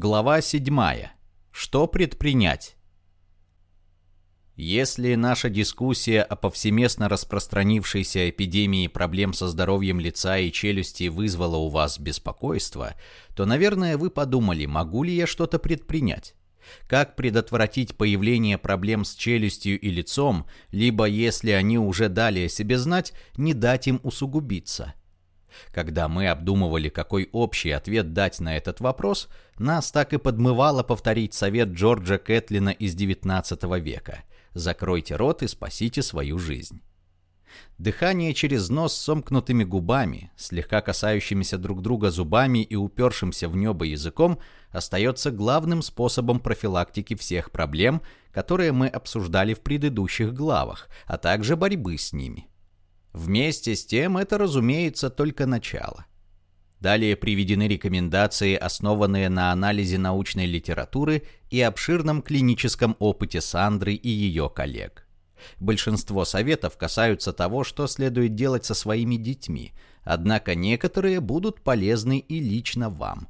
Глава 7. Что предпринять? Если наша дискуссия о повсеместно распространившейся эпидемии проблем со здоровьем лица и челюсти вызвала у вас беспокойство, то, наверное, вы подумали, могу ли я что-то предпринять. Как предотвратить появление проблем с челюстью и лицом, либо, если они уже дали о себе знать, не дать им усугубиться – когда мы обдумывали, какой общий ответ дать на этот вопрос, нас так и подмывало повторить совет Джорджа Кэтлина из XIX века «Закройте рот и спасите свою жизнь». Дыхание через нос с сомкнутыми губами, слегка касающимися друг друга зубами и упершимся в небо языком, остается главным способом профилактики всех проблем, которые мы обсуждали в предыдущих главах, а также борьбы с ними. Вместе с тем это, разумеется, только начало. Далее приведены рекомендации, основанные на анализе научной литературы и обширном клиническом опыте Сандры и ее коллег. Большинство советов касаются того, что следует делать со своими детьми, однако некоторые будут полезны и лично вам.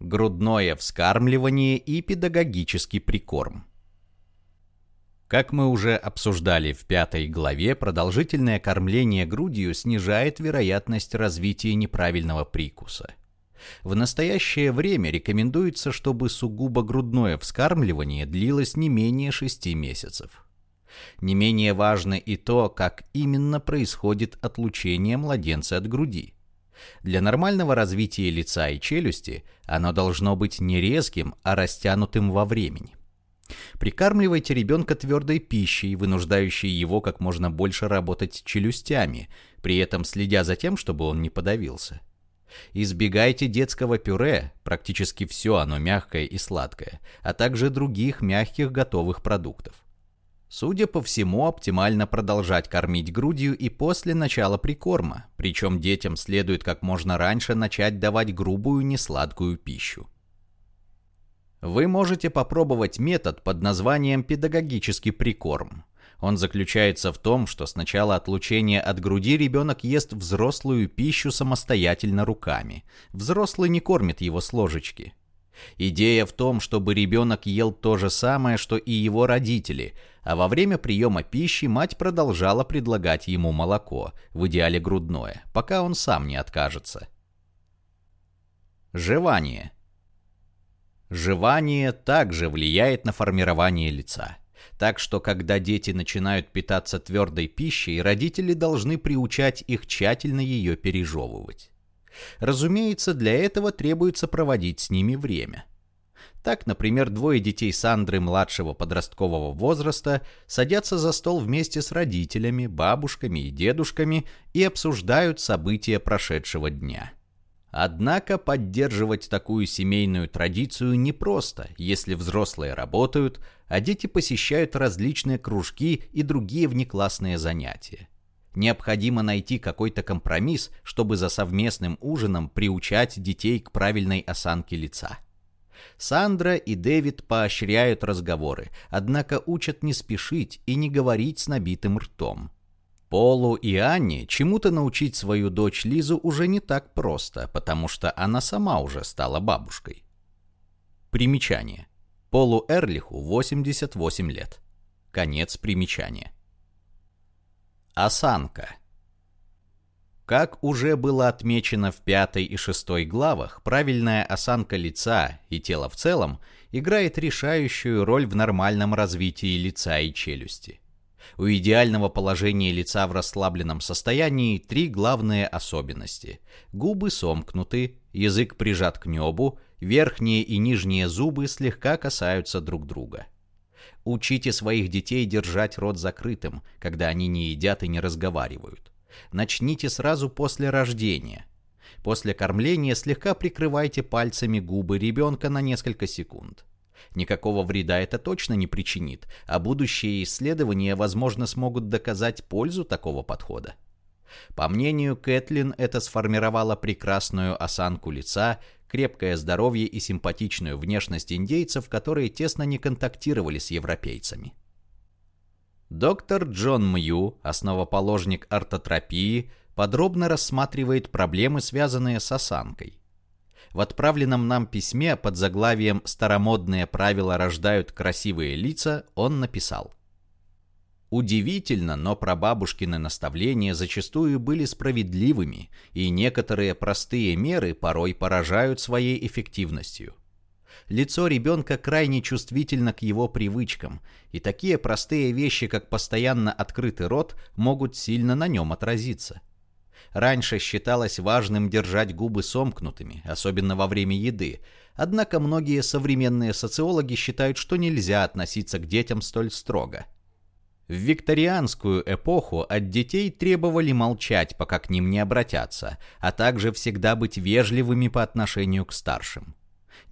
Грудное вскармливание и педагогический прикорм. Как мы уже обсуждали в пятой главе, продолжительное кормление грудью снижает вероятность развития неправильного прикуса. В настоящее время рекомендуется, чтобы сугубо грудное вскармливание длилось не менее 6 месяцев. Не менее важно и то, как именно происходит отлучение младенца от груди. Для нормального развития лица и челюсти оно должно быть не резким, а растянутым во времени. Прикармливайте ребенка твердой пищей, вынуждающей его как можно больше работать челюстями, при этом следя за тем, чтобы он не подавился. Избегайте детского пюре, практически все оно мягкое и сладкое, а также других мягких готовых продуктов. Судя по всему, оптимально продолжать кормить грудью и после начала прикорма, причем детям следует как можно раньше начать давать грубую несладкую пищу. Вы можете попробовать метод под названием педагогический прикорм. Он заключается в том, что с начала отлучения от груди ребенок ест взрослую пищу самостоятельно руками. Взрослый не кормит его с ложечки. Идея в том, чтобы ребенок ел то же самое, что и его родители, а во время приема пищи мать продолжала предлагать ему молоко, в идеале грудное, пока он сам не откажется. Жевание – Жевание также влияет на формирование лица. Так что, когда дети начинают питаться твердой пищей, родители должны приучать их тщательно ее пережевывать. Разумеется, для этого требуется проводить с ними время. Так, например, двое детей Сандры младшего подросткового возраста садятся за стол вместе с родителями, бабушками и дедушками и обсуждают события прошедшего дня. Однако поддерживать такую семейную традицию непросто, если взрослые работают, а дети посещают различные кружки и другие внеклассные занятия. Необходимо найти какой-то компромисс, чтобы за совместным ужином приучать детей к правильной осанке лица. Сандра и Дэвид поощряют разговоры, однако учат не спешить и не говорить с набитым ртом. Полу и Анне чему-то научить свою дочь Лизу уже не так просто, потому что она сама уже стала бабушкой. Примечание. Полу Эрлиху 88 лет. Конец примечания. Осанка. Как уже было отмечено в пятой и шестой главах, правильная осанка лица и тела в целом играет решающую роль в нормальном развитии лица и челюсти. У идеального положения лица в расслабленном состоянии три главные особенности. Губы сомкнуты, язык прижат к небу, верхние и нижние зубы слегка касаются друг друга. Учите своих детей держать рот закрытым, когда они не едят и не разговаривают. Начните сразу после рождения. После кормления слегка прикрывайте пальцами губы ребенка на несколько секунд. Никакого вреда это точно не причинит, а будущие исследования, возможно, смогут доказать пользу такого подхода. По мнению Кэтлин, это сформировало прекрасную осанку лица, крепкое здоровье и симпатичную внешность индейцев, которые тесно не контактировали с европейцами. Доктор Джон Мью, основоположник ортотропии, подробно рассматривает проблемы, связанные с осанкой. В отправленном нам письме под заглавием «Старомодные правила рождают красивые лица» он написал. Удивительно, но прабабушкины наставления зачастую были справедливыми, и некоторые простые меры порой поражают своей эффективностью. Лицо ребенка крайне чувствительно к его привычкам, и такие простые вещи, как постоянно открытый рот, могут сильно на нем отразиться. Раньше считалось важным держать губы сомкнутыми, особенно во время еды, однако многие современные социологи считают, что нельзя относиться к детям столь строго. В викторианскую эпоху от детей требовали молчать, пока к ним не обратятся, а также всегда быть вежливыми по отношению к старшим.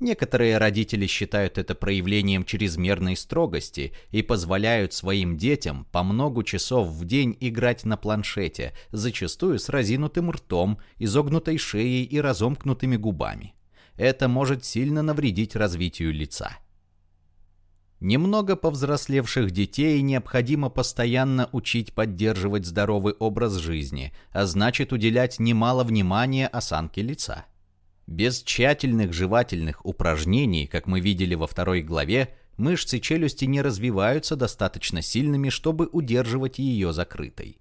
Некоторые родители считают это проявлением чрезмерной строгости и позволяют своим детям по много часов в день играть на планшете, зачастую с разинутым ртом, изогнутой шеей и разомкнутыми губами. Это может сильно навредить развитию лица. Немного повзрослевших детей необходимо постоянно учить поддерживать здоровый образ жизни, а значит уделять немало внимания осанке лица. Без тщательных жевательных упражнений, как мы видели во второй главе, мышцы челюсти не развиваются достаточно сильными, чтобы удерживать ее закрытой.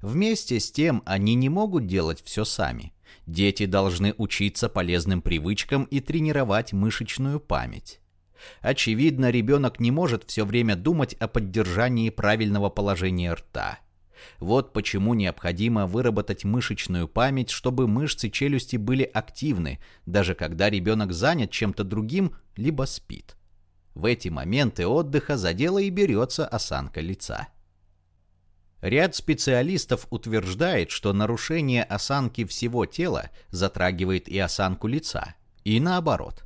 Вместе с тем они не могут делать все сами. Дети должны учиться полезным привычкам и тренировать мышечную память. Очевидно, ребенок не может все время думать о поддержании правильного положения рта – вот почему необходимо выработать мышечную память, чтобы мышцы челюсти были активны, даже когда ребенок занят чем-то другим, либо спит. В эти моменты отдыха за дело и берется осанка лица. Ряд специалистов утверждает, что нарушение осанки всего тела затрагивает и осанку лица, и наоборот.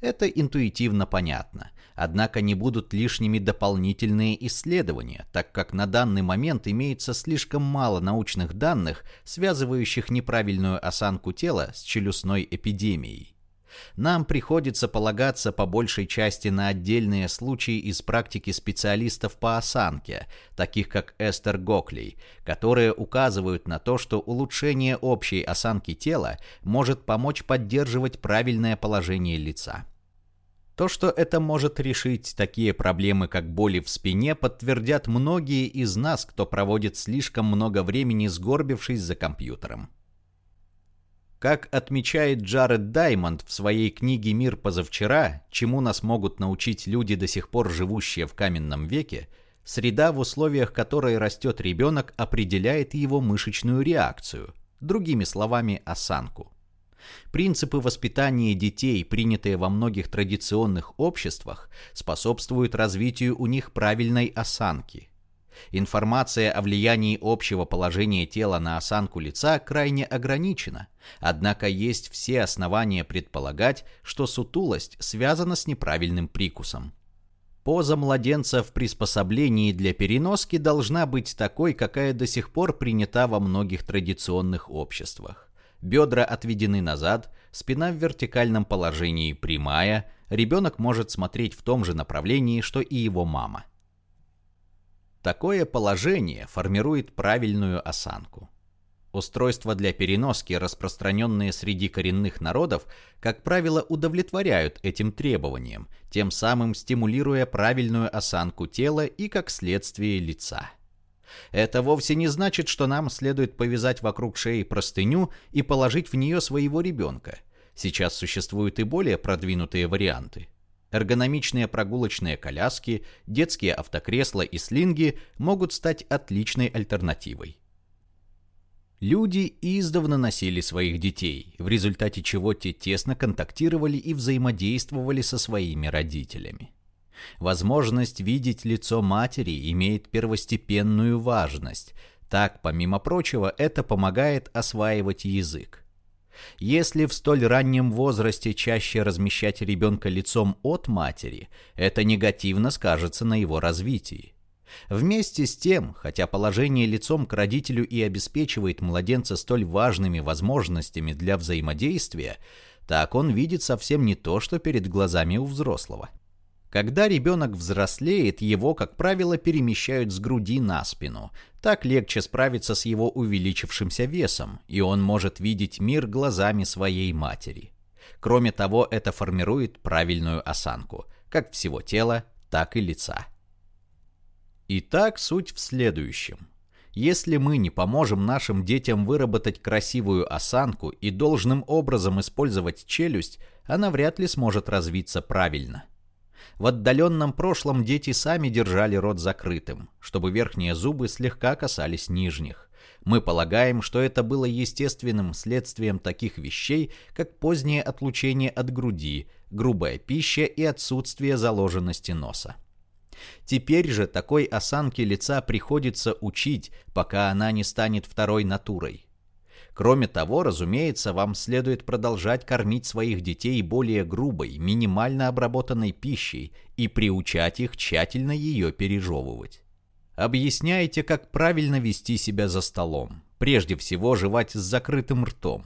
Это интуитивно понятно. Однако не будут лишними дополнительные исследования, так как на данный момент имеется слишком мало научных данных, связывающих неправильную осанку тела с челюстной эпидемией. Нам приходится полагаться по большей части на отдельные случаи из практики специалистов по осанке, таких как Эстер Гоклей, которые указывают на то, что улучшение общей осанки тела может помочь поддерживать правильное положение лица. То, что это может решить такие проблемы, как боли в спине, подтвердят многие из нас, кто проводит слишком много времени сгорбившись за компьютером. Как отмечает Джаред Даймонд в своей книге «Мир позавчера», чему нас могут научить люди, до сих пор живущие в каменном веке, среда, в условиях которой растет ребенок, определяет его мышечную реакцию, другими словами, осанку. Принципы воспитания детей, принятые во многих традиционных обществах, способствуют развитию у них правильной осанки. Информация о влиянии общего положения тела на осанку лица крайне ограничена, однако есть все основания предполагать, что сутулость связана с неправильным прикусом. Поза младенца в приспособлении для переноски должна быть такой, какая до сих пор принята во многих традиционных обществах бедра отведены назад, спина в вертикальном положении прямая, ребенок может смотреть в том же направлении, что и его мама. Такое положение формирует правильную осанку. Устройства для переноски, распространенные среди коренных народов, как правило, удовлетворяют этим требованиям, тем самым стимулируя правильную осанку тела и, как следствие, лица. Это вовсе не значит, что нам следует повязать вокруг шеи простыню и положить в нее своего ребенка. Сейчас существуют и более продвинутые варианты. Эргономичные прогулочные коляски, детские автокресла и слинги могут стать отличной альтернативой. Люди издавна носили своих детей, в результате чего те тесно контактировали и взаимодействовали со своими родителями. Возможность видеть лицо матери имеет первостепенную важность. Так, помимо прочего, это помогает осваивать язык. Если в столь раннем возрасте чаще размещать ребенка лицом от матери, это негативно скажется на его развитии. Вместе с тем, хотя положение лицом к родителю и обеспечивает младенца столь важными возможностями для взаимодействия, так он видит совсем не то, что перед глазами у взрослого. Когда ребенок взрослеет, его, как правило, перемещают с груди на спину. Так легче справиться с его увеличившимся весом, и он может видеть мир глазами своей матери. Кроме того, это формирует правильную осанку, как всего тела, так и лица. Итак, суть в следующем. Если мы не поможем нашим детям выработать красивую осанку и должным образом использовать челюсть, она вряд ли сможет развиться правильно. В отдаленном прошлом дети сами держали рот закрытым, чтобы верхние зубы слегка касались нижних. Мы полагаем, что это было естественным следствием таких вещей, как позднее отлучение от груди, грубая пища и отсутствие заложенности носа. Теперь же такой осанке лица приходится учить, пока она не станет второй натурой. Кроме того, разумеется, вам следует продолжать кормить своих детей более грубой, минимально обработанной пищей и приучать их тщательно ее пережевывать. Объясняйте, как правильно вести себя за столом. Прежде всего, жевать с закрытым ртом.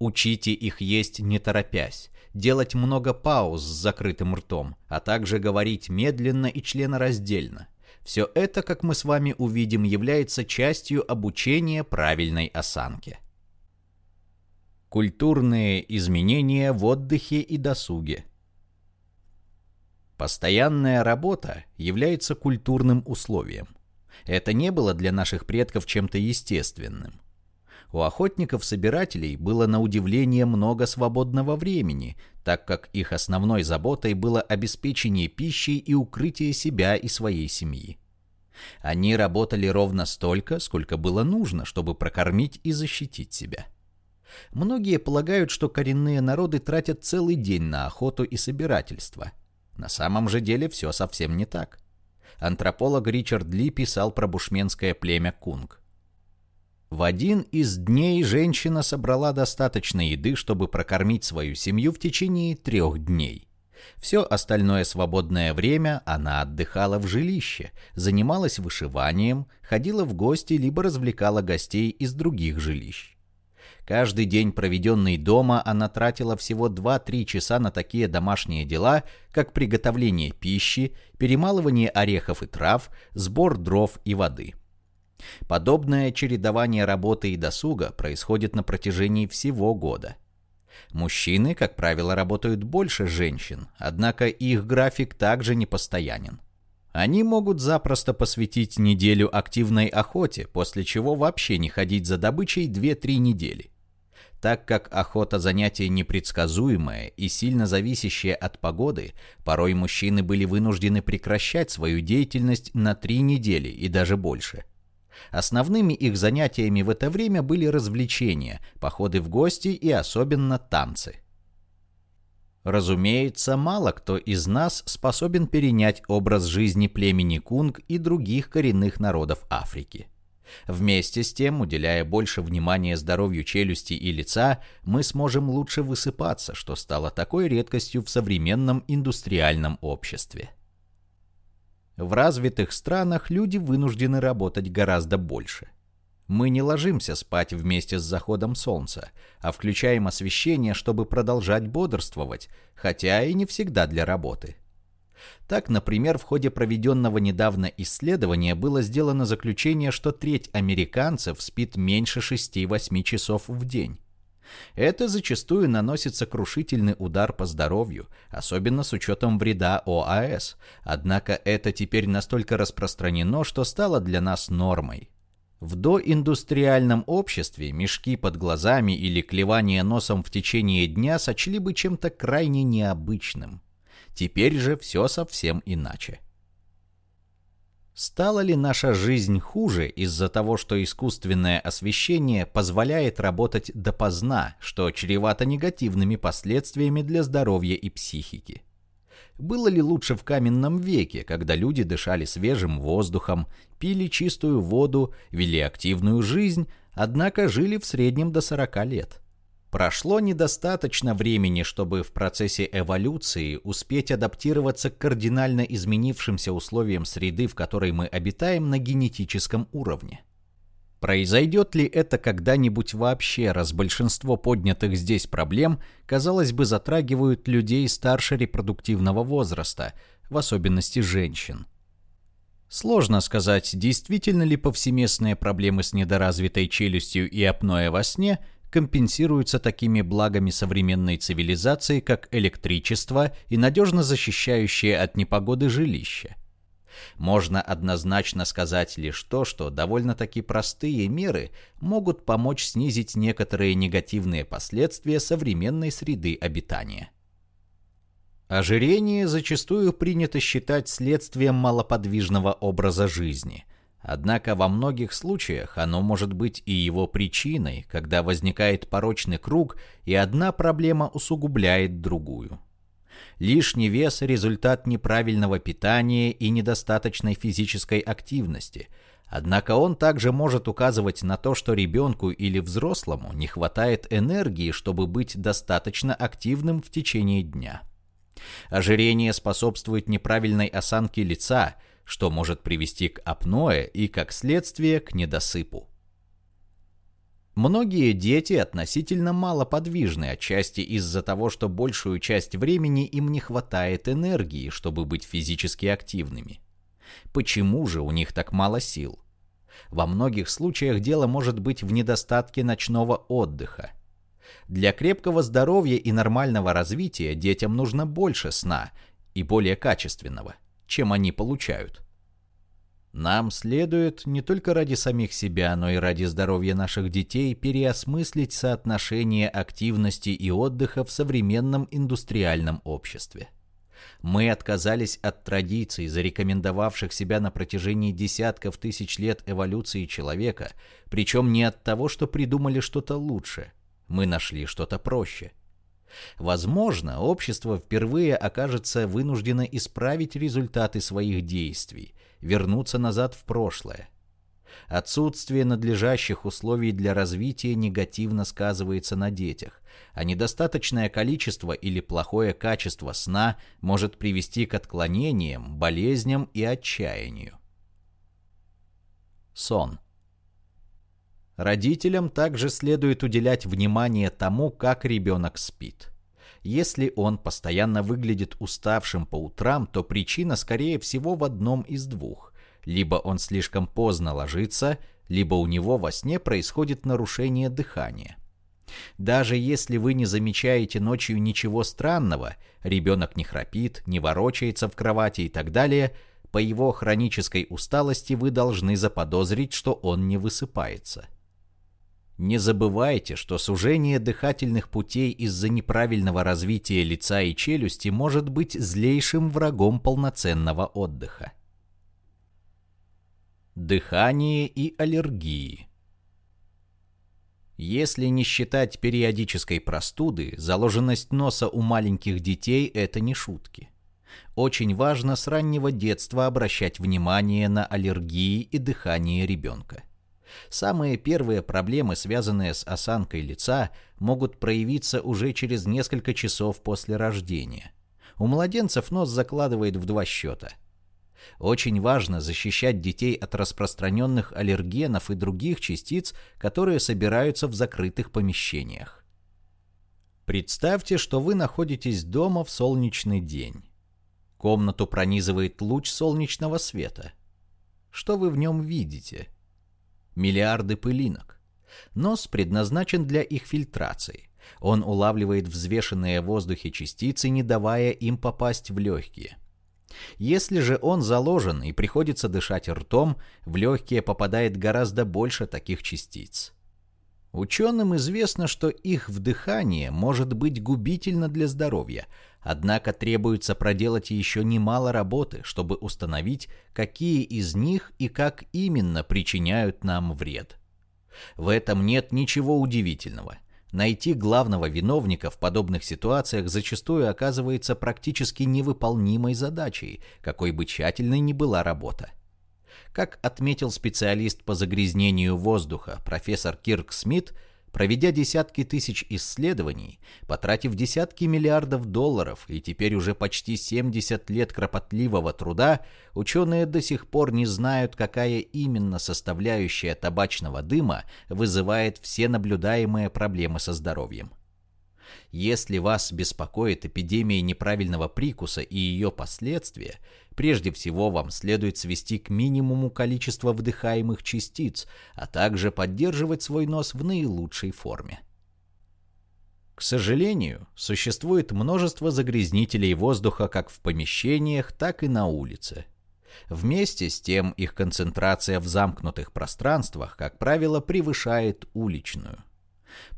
Учите их есть не торопясь, делать много пауз с закрытым ртом, а также говорить медленно и членораздельно. Все это, как мы с вами увидим, является частью обучения правильной осанке. Культурные изменения в отдыхе и досуге. Постоянная работа является культурным условием. Это не было для наших предков чем-то естественным. У охотников-собирателей было на удивление много свободного времени, так как их основной заботой было обеспечение пищей и укрытие себя и своей семьи. Они работали ровно столько, сколько было нужно, чтобы прокормить и защитить себя. Многие полагают, что коренные народы тратят целый день на охоту и собирательство. На самом же деле все совсем не так. Антрополог Ричард Ли писал про бушменское племя кунг. В один из дней женщина собрала достаточно еды, чтобы прокормить свою семью в течение трех дней. Все остальное свободное время она отдыхала в жилище, занималась вышиванием, ходила в гости либо развлекала гостей из других жилищ. Каждый день, проведенный дома, она тратила всего 2-3 часа на такие домашние дела, как приготовление пищи, перемалывание орехов и трав, сбор дров и воды – Подобное чередование работы и досуга происходит на протяжении всего года. Мужчины, как правило, работают больше женщин, однако их график также непостоянен. Они могут запросто посвятить неделю активной охоте, после чего вообще не ходить за добычей 2-3 недели. Так как охота занятие непредсказуемое и сильно зависящее от погоды, порой мужчины были вынуждены прекращать свою деятельность на 3 недели и даже больше – Основными их занятиями в это время были развлечения, походы в гости и особенно танцы. Разумеется, мало кто из нас способен перенять образ жизни племени кунг и других коренных народов Африки. Вместе с тем, уделяя больше внимания здоровью челюсти и лица, мы сможем лучше высыпаться, что стало такой редкостью в современном индустриальном обществе. В развитых странах люди вынуждены работать гораздо больше. Мы не ложимся спать вместе с заходом солнца, а включаем освещение, чтобы продолжать бодрствовать, хотя и не всегда для работы. Так, например, в ходе проведенного недавно исследования было сделано заключение, что треть американцев спит меньше 6-8 часов в день. Это зачастую наносит сокрушительный удар по здоровью, особенно с учетом вреда ОАС, однако это теперь настолько распространено, что стало для нас нормой. В доиндустриальном обществе мешки под глазами или клевание носом в течение дня сочли бы чем-то крайне необычным. Теперь же все совсем иначе. Стала ли наша жизнь хуже из-за того, что искусственное освещение позволяет работать допоздна, что чревато негативными последствиями для здоровья и психики? Было ли лучше в каменном веке, когда люди дышали свежим воздухом, пили чистую воду, вели активную жизнь, однако жили в среднем до 40 лет? Прошло недостаточно времени, чтобы в процессе эволюции успеть адаптироваться к кардинально изменившимся условиям среды, в которой мы обитаем на генетическом уровне. Произойдет ли это когда-нибудь вообще, раз большинство поднятых здесь проблем, казалось бы, затрагивают людей старше репродуктивного возраста, в особенности женщин? Сложно сказать, действительно ли повсеместные проблемы с недоразвитой челюстью и апноэ во сне – компенсируются такими благами современной цивилизации, как электричество и надежно защищающее от непогоды жилище. Можно однозначно сказать лишь то, что довольно-таки простые меры могут помочь снизить некоторые негативные последствия современной среды обитания. Ожирение зачастую принято считать следствием малоподвижного образа жизни. Однако во многих случаях оно может быть и его причиной, когда возникает порочный круг, и одна проблема усугубляет другую. Лишний вес – результат неправильного питания и недостаточной физической активности. Однако он также может указывать на то, что ребенку или взрослому не хватает энергии, чтобы быть достаточно активным в течение дня. Ожирение способствует неправильной осанке лица, что может привести к апное и, как следствие, к недосыпу. Многие дети относительно малоподвижны, отчасти из-за того, что большую часть времени им не хватает энергии, чтобы быть физически активными. Почему же у них так мало сил? Во многих случаях дело может быть в недостатке ночного отдыха. Для крепкого здоровья и нормального развития детям нужно больше сна и более качественного, чем они получают. Нам следует не только ради самих себя, но и ради здоровья наших детей переосмыслить соотношение активности и отдыха в современном индустриальном обществе. Мы отказались от традиций, зарекомендовавших себя на протяжении десятков тысяч лет эволюции человека, причем не от того, что придумали что-то лучше. Мы нашли что-то проще. Возможно, общество впервые окажется вынуждено исправить результаты своих действий, вернуться назад в прошлое. Отсутствие надлежащих условий для развития негативно сказывается на детях, а недостаточное количество или плохое качество сна может привести к отклонениям, болезням и отчаянию. Сон. Родителям также следует уделять внимание тому, как ребенок спит. Если он постоянно выглядит уставшим по утрам, то причина, скорее всего, в одном из двух. Либо он слишком поздно ложится, либо у него во сне происходит нарушение дыхания. Даже если вы не замечаете ночью ничего странного, ребенок не храпит, не ворочается в кровати и так далее, по его хронической усталости вы должны заподозрить, что он не высыпается. Не забывайте, что сужение дыхательных путей из-за неправильного развития лица и челюсти может быть злейшим врагом полноценного отдыха. Дыхание и аллергии Если не считать периодической простуды, заложенность носа у маленьких детей – это не шутки. Очень важно с раннего детства обращать внимание на аллергии и дыхание ребенка. Самые первые проблемы, связанные с осанкой лица, могут проявиться уже через несколько часов после рождения. У младенцев нос закладывает в два счета. Очень важно защищать детей от распространенных аллергенов и других частиц, которые собираются в закрытых помещениях. Представьте, что вы находитесь дома в солнечный день. Комнату пронизывает луч солнечного света. Что вы в нем видите? Миллиарды пылинок. Нос предназначен для их фильтрации. Он улавливает взвешенные в воздухе частицы, не давая им попасть в легкие. Если же он заложен и приходится дышать ртом, в легкие попадает гораздо больше таких частиц. Ученым известно, что их вдыхание может быть губительно для здоровья, однако требуется проделать еще немало работы, чтобы установить, какие из них и как именно причиняют нам вред. В этом нет ничего удивительного. Найти главного виновника в подобных ситуациях зачастую оказывается практически невыполнимой задачей, какой бы тщательной ни была работа. Как отметил специалист по загрязнению воздуха профессор Кирк Смит, проведя десятки тысяч исследований, потратив десятки миллиардов долларов и теперь уже почти 70 лет кропотливого труда, ученые до сих пор не знают, какая именно составляющая табачного дыма вызывает все наблюдаемые проблемы со здоровьем. Если вас беспокоит эпидемия неправильного прикуса и ее последствия, прежде всего вам следует свести к минимуму количество вдыхаемых частиц, а также поддерживать свой нос в наилучшей форме. К сожалению, существует множество загрязнителей воздуха как в помещениях, так и на улице. Вместе с тем их концентрация в замкнутых пространствах, как правило, превышает уличную.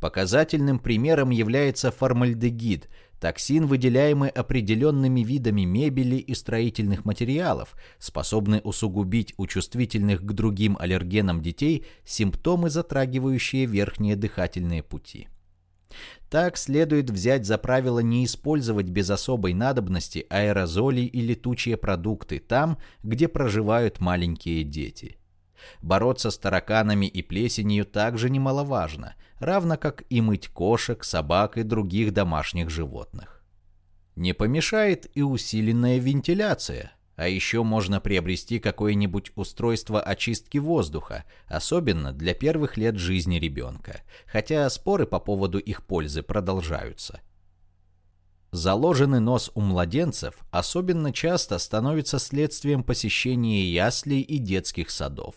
Показательным примером является формальдегид, токсин, выделяемый определенными видами мебели и строительных материалов, способный усугубить у чувствительных к другим аллергенам детей симптомы, затрагивающие верхние дыхательные пути. Так следует взять за правило не использовать без особой надобности аэрозоли и летучие продукты там, где проживают маленькие дети. Бороться с тараканами и плесенью также немаловажно, равно как и мыть кошек, собак и других домашних животных. Не помешает и усиленная вентиляция, а еще можно приобрести какое-нибудь устройство очистки воздуха, особенно для первых лет жизни ребенка, хотя споры по поводу их пользы продолжаются. Заложенный нос у младенцев особенно часто становится следствием посещения яслей и детских садов.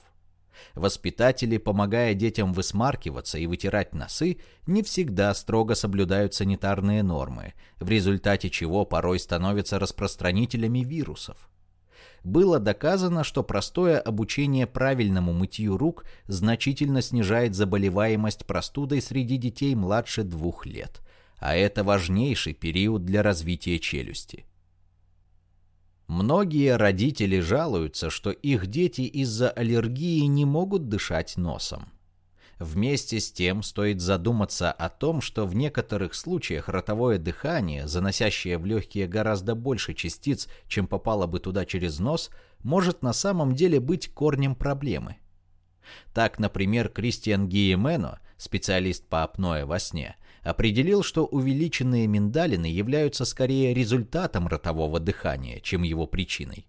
Воспитатели, помогая детям высмаркиваться и вытирать носы, не всегда строго соблюдают санитарные нормы, в результате чего порой становятся распространителями вирусов. Было доказано, что простое обучение правильному мытью рук значительно снижает заболеваемость простудой среди детей младше двух лет, а это важнейший период для развития челюсти. Многие родители жалуются, что их дети из-за аллергии не могут дышать носом. Вместе с тем стоит задуматься о том, что в некоторых случаях ротовое дыхание, заносящее в легкие гораздо больше частиц, чем попало бы туда через нос, может на самом деле быть корнем проблемы. Так, например, Кристиан Гиемено, специалист по апное во сне, определил, что увеличенные миндалины являются скорее результатом ротового дыхания, чем его причиной.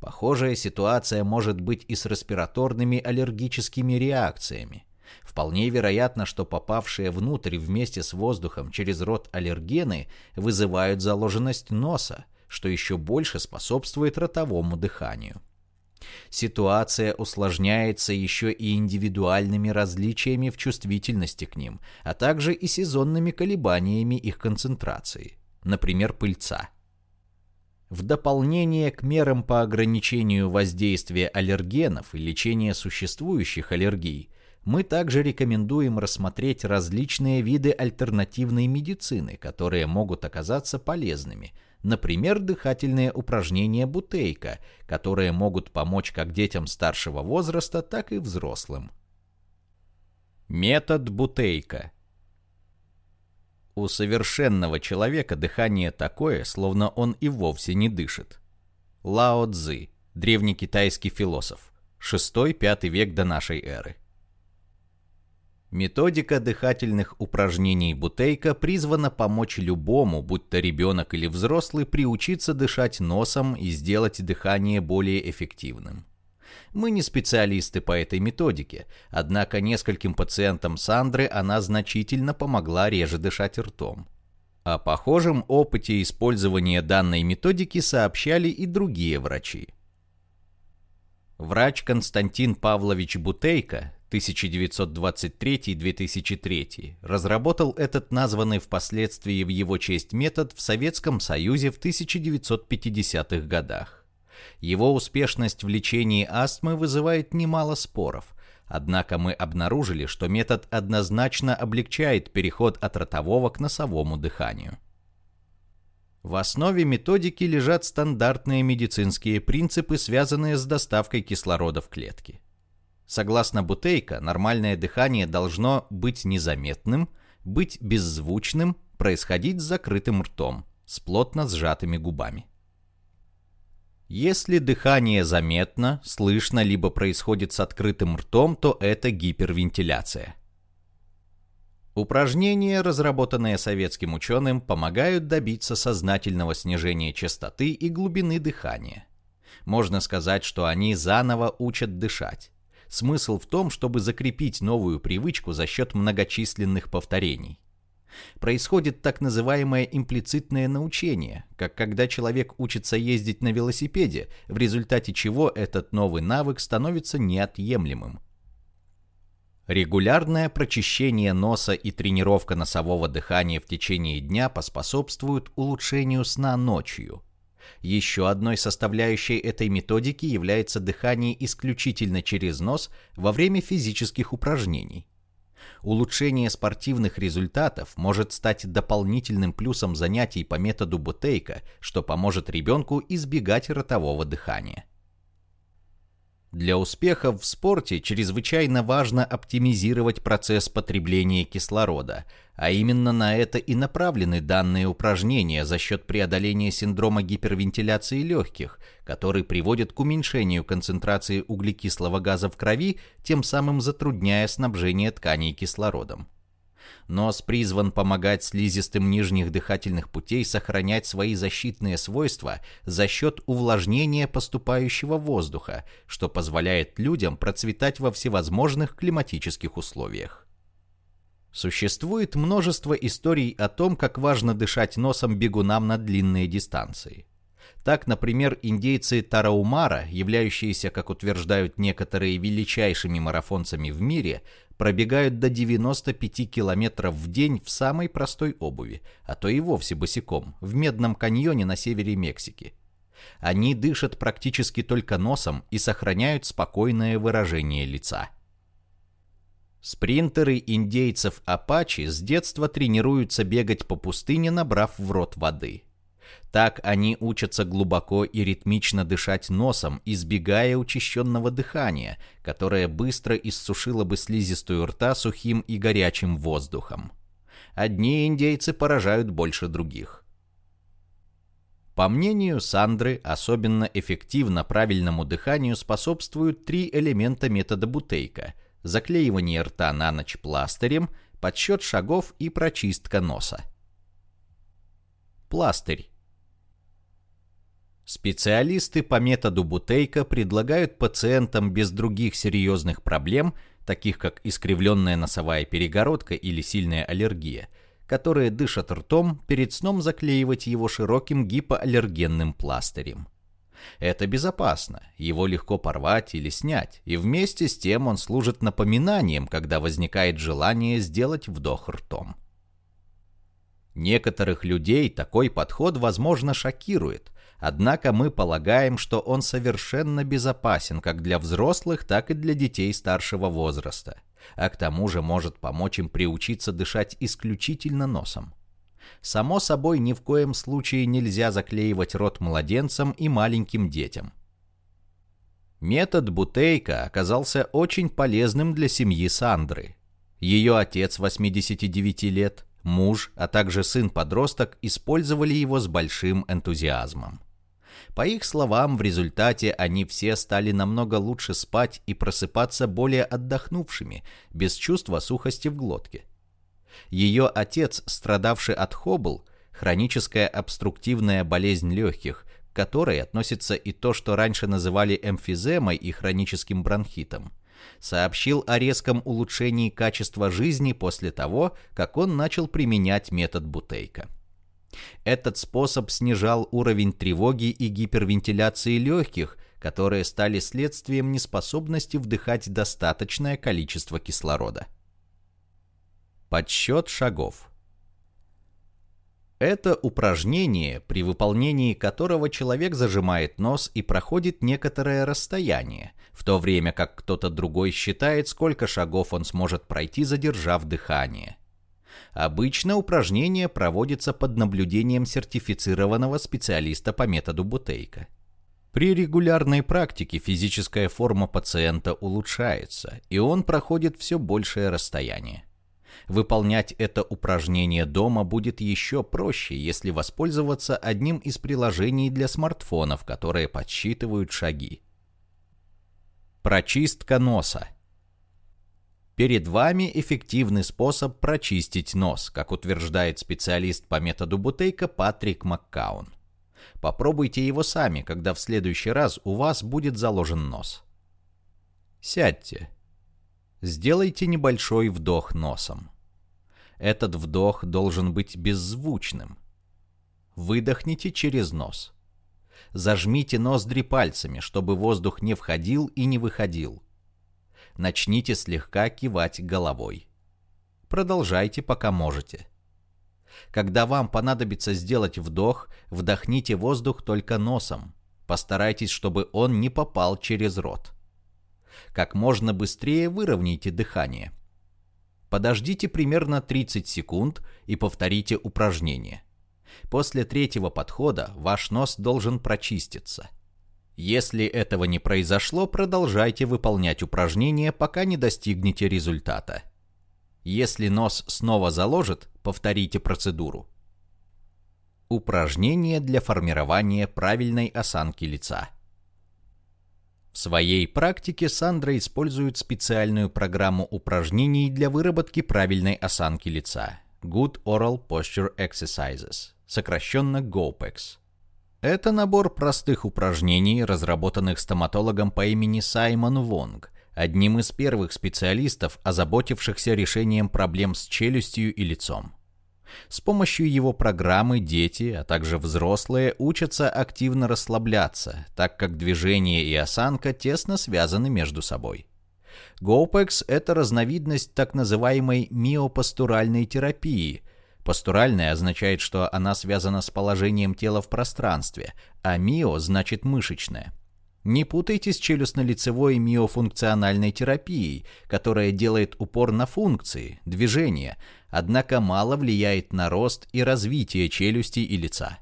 Похожая ситуация может быть и с респираторными аллергическими реакциями. Вполне вероятно, что попавшие внутрь вместе с воздухом через рот аллергены вызывают заложенность носа, что еще больше способствует ротовому дыханию. Ситуация усложняется еще и индивидуальными различиями в чувствительности к ним, а также и сезонными колебаниями их концентрации, например, пыльца. В дополнение к мерам по ограничению воздействия аллергенов и лечения существующих аллергий, мы также рекомендуем рассмотреть различные виды альтернативной медицины, которые могут оказаться полезными – Например, дыхательные упражнения бутейка, которые могут помочь как детям старшего возраста, так и взрослым. Метод бутейка. У совершенного человека дыхание такое, словно он и вовсе не дышит. Лао Цзы, древнекитайский философ, 6-5 век до нашей эры. Методика дыхательных упражнений Бутейка призвана помочь любому, будь то ребенок или взрослый, приучиться дышать носом и сделать дыхание более эффективным. Мы не специалисты по этой методике, однако нескольким пациентам Сандры она значительно помогла реже дышать ртом. О похожем опыте использования данной методики сообщали и другие врачи. Врач Константин Павлович Бутейко 1923-2003 разработал этот названный впоследствии в его честь метод в Советском Союзе в 1950-х годах. Его успешность в лечении астмы вызывает немало споров, однако мы обнаружили, что метод однозначно облегчает переход от ротового к носовому дыханию. В основе методики лежат стандартные медицинские принципы, связанные с доставкой кислорода в клетки. Согласно Бутейко, нормальное дыхание должно быть незаметным, быть беззвучным, происходить с закрытым ртом, с плотно сжатыми губами. Если дыхание заметно, слышно, либо происходит с открытым ртом, то это гипервентиляция. Упражнения, разработанные советским ученым, помогают добиться сознательного снижения частоты и глубины дыхания. Можно сказать, что они заново учат дышать. Смысл в том, чтобы закрепить новую привычку за счет многочисленных повторений. Происходит так называемое имплицитное научение, как когда человек учится ездить на велосипеде, в результате чего этот новый навык становится неотъемлемым. Регулярное прочищение носа и тренировка носового дыхания в течение дня поспособствуют улучшению сна ночью. Еще одной составляющей этой методики является дыхание исключительно через нос во время физических упражнений. Улучшение спортивных результатов может стать дополнительным плюсом занятий по методу Бутейка, что поможет ребенку избегать ротового дыхания. Для успеха в спорте чрезвычайно важно оптимизировать процесс потребления кислорода, а именно на это и направлены данные упражнения за счет преодоления синдрома гипервентиляции легких, который приводит к уменьшению концентрации углекислого газа в крови, тем самым затрудняя снабжение тканей кислородом. Нос призван помогать слизистым нижних дыхательных путей сохранять свои защитные свойства за счет увлажнения поступающего воздуха, что позволяет людям процветать во всевозможных климатических условиях. Существует множество историй о том, как важно дышать носом бегунам на длинные дистанции. Так, например, индейцы Тараумара, являющиеся, как утверждают некоторые, величайшими марафонцами в мире, пробегают до 95 километров в день в самой простой обуви, а то и вовсе босиком, в Медном каньоне на севере Мексики. Они дышат практически только носом и сохраняют спокойное выражение лица. Спринтеры индейцев Апачи с детства тренируются бегать по пустыне, набрав в рот воды. Так они учатся глубоко и ритмично дышать носом, избегая учащенного дыхания, которое быстро иссушило бы слизистую рта сухим и горячим воздухом. Одни индейцы поражают больше других. По мнению Сандры, особенно эффективно правильному дыханию способствуют три элемента метода Бутейка – заклеивание рта на ночь пластырем, подсчет шагов и прочистка носа. Пластырь Специалисты по методу Бутейка предлагают пациентам без других серьезных проблем, таких как искривленная носовая перегородка или сильная аллергия, которые дышат ртом, перед сном заклеивать его широким гипоаллергенным пластырем. Это безопасно, его легко порвать или снять, и вместе с тем он служит напоминанием, когда возникает желание сделать вдох ртом. Некоторых людей такой подход, возможно, шокирует, Однако мы полагаем, что он совершенно безопасен как для взрослых, так и для детей старшего возраста, а к тому же может помочь им приучиться дышать исключительно носом. Само собой, ни в коем случае нельзя заклеивать рот младенцам и маленьким детям. Метод Бутейка оказался очень полезным для семьи Сандры. Ее отец 89 лет, муж, а также сын-подросток использовали его с большим энтузиазмом. По их словам, в результате они все стали намного лучше спать и просыпаться более отдохнувшими, без чувства сухости в глотке. Ее отец, страдавший от хобл, хроническая обструктивная болезнь легких, к которой относится и то, что раньше называли эмфиземой и хроническим бронхитом, сообщил о резком улучшении качества жизни после того, как он начал применять метод Бутейка. Этот способ снижал уровень тревоги и гипервентиляции легких, которые стали следствием неспособности вдыхать достаточное количество кислорода. Подсчет шагов. Это упражнение, при выполнении которого человек зажимает нос и проходит некоторое расстояние, в то время как кто-то другой считает, сколько шагов он сможет пройти, задержав дыхание. Обычно упражнение проводится под наблюдением сертифицированного специалиста по методу Бутейка. При регулярной практике физическая форма пациента улучшается, и он проходит все большее расстояние. Выполнять это упражнение дома будет еще проще, если воспользоваться одним из приложений для смартфонов, которые подсчитывают шаги. Прочистка носа – Перед вами эффективный способ прочистить нос, как утверждает специалист по методу Бутейка Патрик Маккаун. Попробуйте его сами, когда в следующий раз у вас будет заложен нос. Сядьте. Сделайте небольшой вдох носом. Этот вдох должен быть беззвучным. Выдохните через нос. Зажмите ноздри пальцами, чтобы воздух не входил и не выходил. Начните слегка кивать головой. Продолжайте, пока можете. Когда вам понадобится сделать вдох, вдохните воздух только носом. Постарайтесь, чтобы он не попал через рот. Как можно быстрее выровняйте дыхание. Подождите примерно 30 секунд и повторите упражнение. После третьего подхода ваш нос должен прочиститься. Если этого не произошло, продолжайте выполнять упражнение, пока не достигнете результата. Если нос снова заложит, повторите процедуру. Упражнение для формирования правильной осанки лица. В своей практике Сандра использует специальную программу упражнений для выработки правильной осанки лица Good Oral Posture Exercises, сокращенно GOPEX. Это набор простых упражнений, разработанных стоматологом по имени Саймон Вонг, одним из первых специалистов, озаботившихся решением проблем с челюстью и лицом. С помощью его программы дети, а также взрослые учатся активно расслабляться, так как движение и осанка тесно связаны между собой. GoPex – это разновидность так называемой миопастуральной терапии. Пастуральная означает, что она связана с положением тела в пространстве, а мио значит мышечная – не путайте с челюстно-лицевой миофункциональной терапией, которая делает упор на функции, движения, однако мало влияет на рост и развитие челюсти и лица.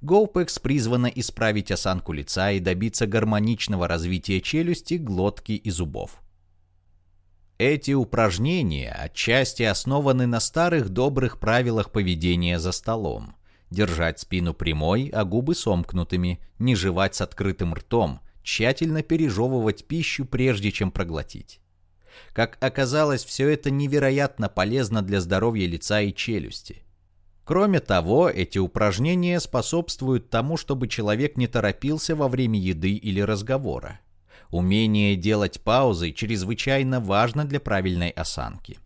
GoPex призвана исправить осанку лица и добиться гармоничного развития челюсти, глотки и зубов. Эти упражнения отчасти основаны на старых добрых правилах поведения за столом – держать спину прямой, а губы сомкнутыми, не жевать с открытым ртом, тщательно пережевывать пищу, прежде чем проглотить. Как оказалось, все это невероятно полезно для здоровья лица и челюсти. Кроме того, эти упражнения способствуют тому, чтобы человек не торопился во время еды или разговора. Умение делать паузы чрезвычайно важно для правильной осанки.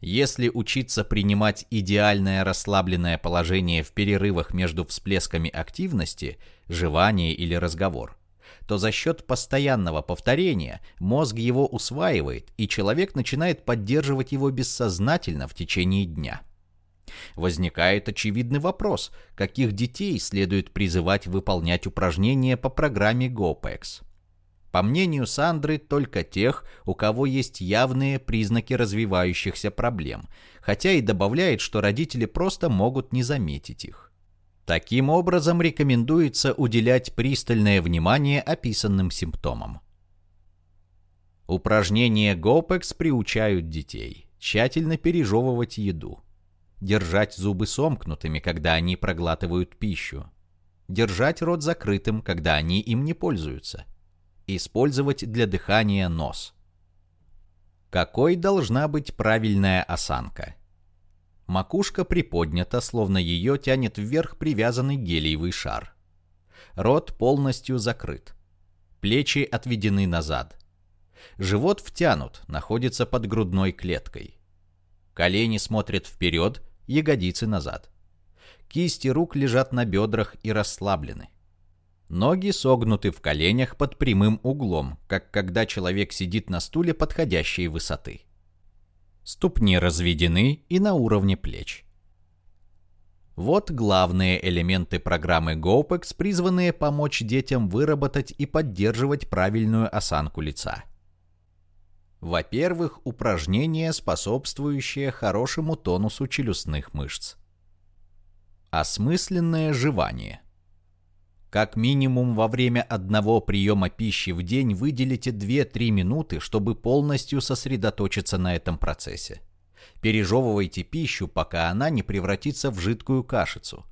Если учиться принимать идеальное расслабленное положение в перерывах между всплесками активности, жевание или разговор, то за счет постоянного повторения мозг его усваивает, и человек начинает поддерживать его бессознательно в течение дня. Возникает очевидный вопрос, каких детей следует призывать выполнять упражнения по программе GoPex – по мнению Сандры, только тех, у кого есть явные признаки развивающихся проблем, хотя и добавляет, что родители просто могут не заметить их. Таким образом, рекомендуется уделять пристальное внимание описанным симптомам. Упражнения GOPEX приучают детей тщательно пережевывать еду, держать зубы сомкнутыми, когда они проглатывают пищу, держать рот закрытым, когда они им не пользуются – Использовать для дыхания нос. Какой должна быть правильная осанка? Макушка приподнята, словно ее тянет вверх привязанный гелиевый шар. Рот полностью закрыт. Плечи отведены назад. Живот втянут, находится под грудной клеткой. Колени смотрят вперед, ягодицы назад. Кисти рук лежат на бедрах и расслаблены. Ноги согнуты в коленях под прямым углом, как когда человек сидит на стуле подходящей высоты. Ступни разведены и на уровне плеч. Вот главные элементы программы GoPex, призванные помочь детям выработать и поддерживать правильную осанку лица. Во-первых, упражнения, способствующие хорошему тонусу челюстных мышц. Осмысленное жевание. Как минимум во время одного приема пищи в день выделите 2-3 минуты, чтобы полностью сосредоточиться на этом процессе. Пережевывайте пищу, пока она не превратится в жидкую кашицу.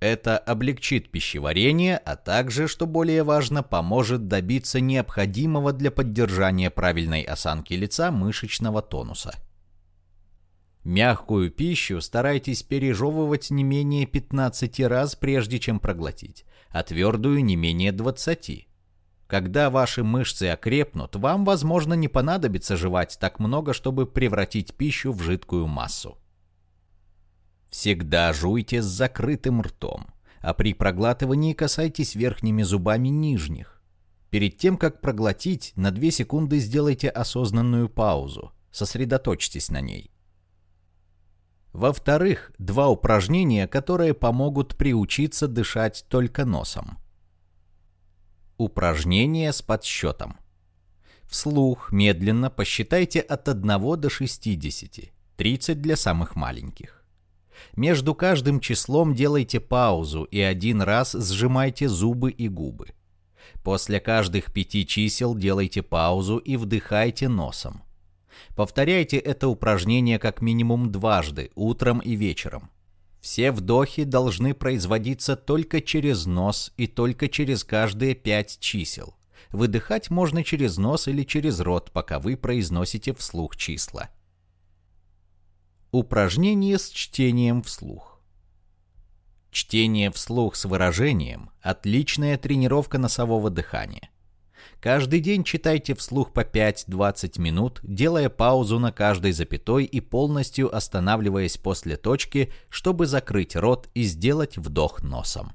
Это облегчит пищеварение, а также, что более важно, поможет добиться необходимого для поддержания правильной осанки лица мышечного тонуса. Мягкую пищу старайтесь пережевывать не менее 15 раз, прежде чем проглотить а твердую не менее 20. Когда ваши мышцы окрепнут, вам, возможно, не понадобится жевать так много, чтобы превратить пищу в жидкую массу. Всегда жуйте с закрытым ртом, а при проглатывании касайтесь верхними зубами нижних. Перед тем, как проглотить, на 2 секунды сделайте осознанную паузу. Сосредоточьтесь на ней. Во-вторых, два упражнения, которые помогут приучиться дышать только носом. Упражнение с подсчетом. Вслух медленно посчитайте от 1 до 60, 30 для самых маленьких. Между каждым числом делайте паузу и один раз сжимайте зубы и губы. После каждых пяти чисел делайте паузу и вдыхайте носом. Повторяйте это упражнение как минимум дважды, утром и вечером. Все вдохи должны производиться только через нос и только через каждые пять чисел. Выдыхать можно через нос или через рот, пока вы произносите вслух числа. Упражнение с чтением вслух. Чтение вслух с выражением – отличная тренировка носового дыхания. Каждый день читайте вслух по 5-20 минут, делая паузу на каждой запятой и полностью останавливаясь после точки, чтобы закрыть рот и сделать вдох носом.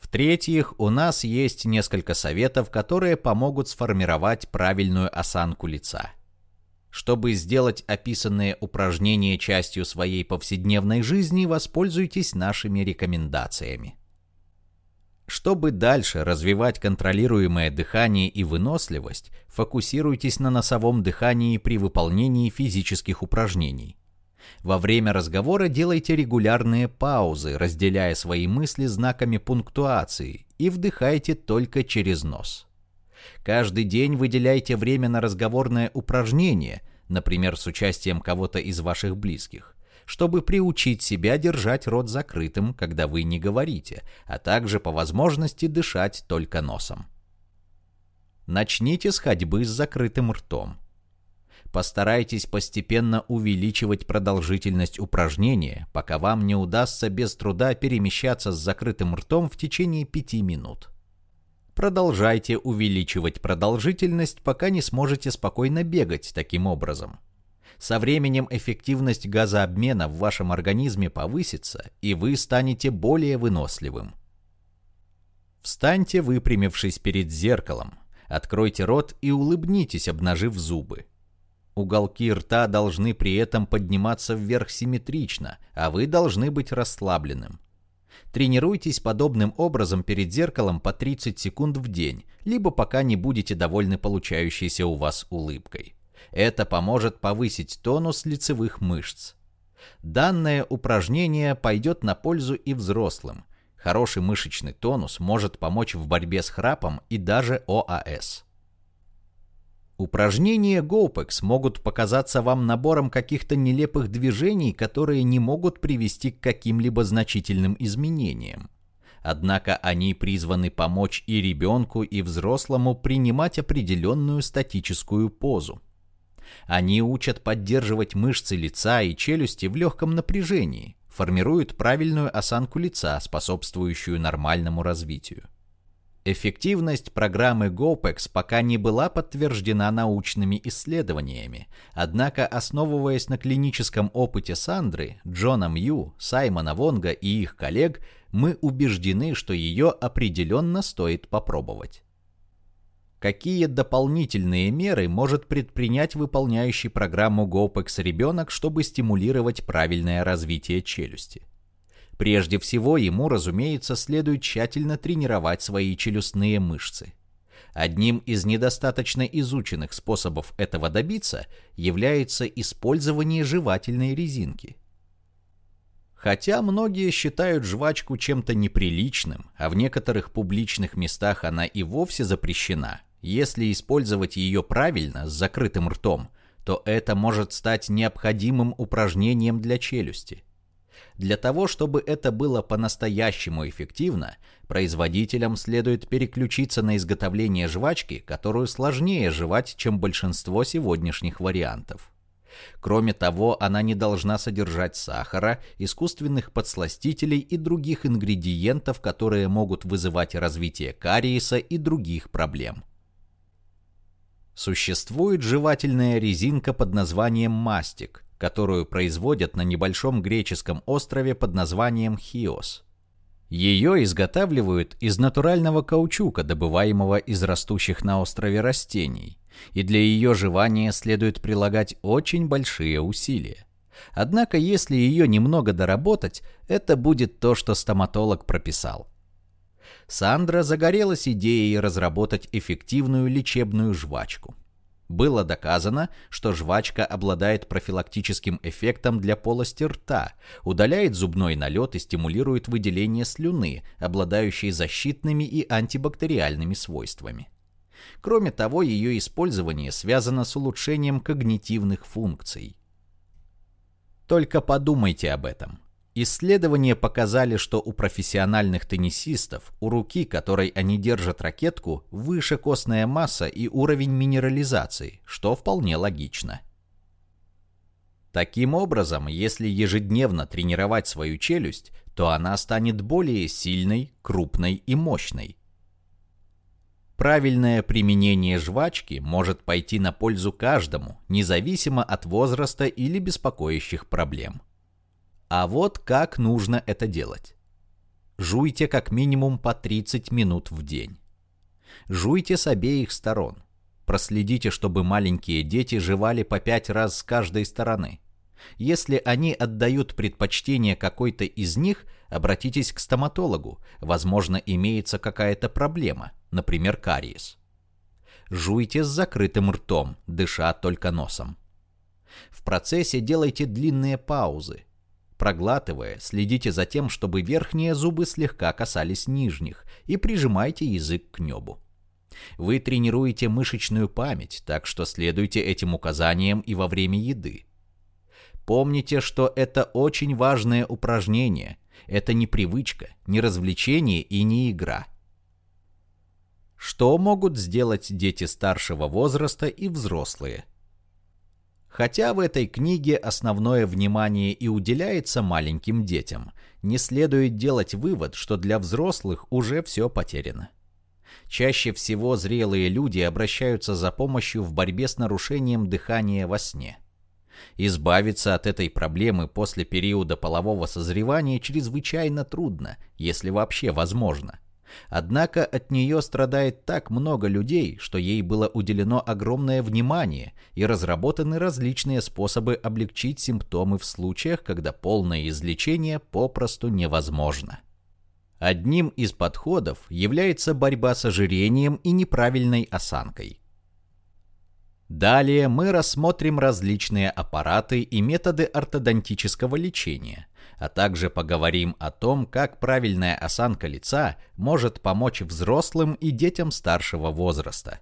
В-третьих, у нас есть несколько советов, которые помогут сформировать правильную осанку лица. Чтобы сделать описанные упражнения частью своей повседневной жизни, воспользуйтесь нашими рекомендациями. Чтобы дальше развивать контролируемое дыхание и выносливость, фокусируйтесь на носовом дыхании при выполнении физических упражнений. Во время разговора делайте регулярные паузы, разделяя свои мысли знаками пунктуации, и вдыхайте только через нос. Каждый день выделяйте время на разговорное упражнение, например, с участием кого-то из ваших близких чтобы приучить себя держать рот закрытым, когда вы не говорите, а также по возможности дышать только носом. Начните с ходьбы с закрытым ртом. Постарайтесь постепенно увеличивать продолжительность упражнения, пока вам не удастся без труда перемещаться с закрытым ртом в течение 5 минут. Продолжайте увеличивать продолжительность, пока не сможете спокойно бегать таким образом. Со временем эффективность газообмена в вашем организме повысится, и вы станете более выносливым. Встаньте, выпрямившись перед зеркалом. Откройте рот и улыбнитесь, обнажив зубы. Уголки рта должны при этом подниматься вверх симметрично, а вы должны быть расслабленным. Тренируйтесь подобным образом перед зеркалом по 30 секунд в день, либо пока не будете довольны получающейся у вас улыбкой. Это поможет повысить тонус лицевых мышц. Данное упражнение пойдет на пользу и взрослым. Хороший мышечный тонус может помочь в борьбе с храпом и даже ОАС. Упражнения GoPex могут показаться вам набором каких-то нелепых движений, которые не могут привести к каким-либо значительным изменениям. Однако они призваны помочь и ребенку, и взрослому принимать определенную статическую позу. Они учат поддерживать мышцы лица и челюсти в легком напряжении, формируют правильную осанку лица, способствующую нормальному развитию. Эффективность программы GoPex пока не была подтверждена научными исследованиями, однако, основываясь на клиническом опыте Сандры, Джона Мью, Саймона Вонга и их коллег, мы убеждены, что ее определенно стоит попробовать. Какие дополнительные меры может предпринять выполняющий программу GoPex ребенок, чтобы стимулировать правильное развитие челюсти? Прежде всего, ему, разумеется, следует тщательно тренировать свои челюстные мышцы. Одним из недостаточно изученных способов этого добиться является использование жевательной резинки. Хотя многие считают жвачку чем-то неприличным, а в некоторых публичных местах она и вовсе запрещена, если использовать ее правильно, с закрытым ртом, то это может стать необходимым упражнением для челюсти. Для того, чтобы это было по-настоящему эффективно, производителям следует переключиться на изготовление жвачки, которую сложнее жевать, чем большинство сегодняшних вариантов. Кроме того, она не должна содержать сахара, искусственных подсластителей и других ингредиентов, которые могут вызывать развитие кариеса и других проблем. Существует жевательная резинка под названием мастик, которую производят на небольшом греческом острове под названием Хиос. Ее изготавливают из натурального каучука, добываемого из растущих на острове растений, и для ее жевания следует прилагать очень большие усилия. Однако, если ее немного доработать, это будет то, что стоматолог прописал. Сандра загорелась идеей разработать эффективную лечебную жвачку. Было доказано, что жвачка обладает профилактическим эффектом для полости рта, удаляет зубной налет и стимулирует выделение слюны, обладающей защитными и антибактериальными свойствами. Кроме того, ее использование связано с улучшением когнитивных функций. Только подумайте об этом. Исследования показали, что у профессиональных теннисистов у руки, которой они держат ракетку, выше костная масса и уровень минерализации, что вполне логично. Таким образом, если ежедневно тренировать свою челюсть, то она станет более сильной, крупной и мощной. Правильное применение жвачки может пойти на пользу каждому, независимо от возраста или беспокоящих проблем. А вот как нужно это делать. Жуйте как минимум по 30 минут в день. Жуйте с обеих сторон. Проследите, чтобы маленькие дети жевали по 5 раз с каждой стороны. Если они отдают предпочтение какой-то из них, обратитесь к стоматологу. Возможно, имеется какая-то проблема, например, кариес. Жуйте с закрытым ртом, дыша только носом. В процессе делайте длинные паузы, Проглатывая, следите за тем, чтобы верхние зубы слегка касались нижних, и прижимайте язык к небу. Вы тренируете мышечную память, так что следуйте этим указаниям и во время еды. Помните, что это очень важное упражнение. Это не привычка, не развлечение и не игра. Что могут сделать дети старшего возраста и взрослые? Хотя в этой книге основное внимание и уделяется маленьким детям, не следует делать вывод, что для взрослых уже все потеряно. Чаще всего зрелые люди обращаются за помощью в борьбе с нарушением дыхания во сне. Избавиться от этой проблемы после периода полового созревания чрезвычайно трудно, если вообще возможно – Однако от нее страдает так много людей, что ей было уделено огромное внимание и разработаны различные способы облегчить симптомы в случаях, когда полное излечение попросту невозможно. Одним из подходов является борьба с ожирением и неправильной осанкой. Далее мы рассмотрим различные аппараты и методы ортодонтического лечения, а также поговорим о том, как правильная осанка лица может помочь взрослым и детям старшего возраста.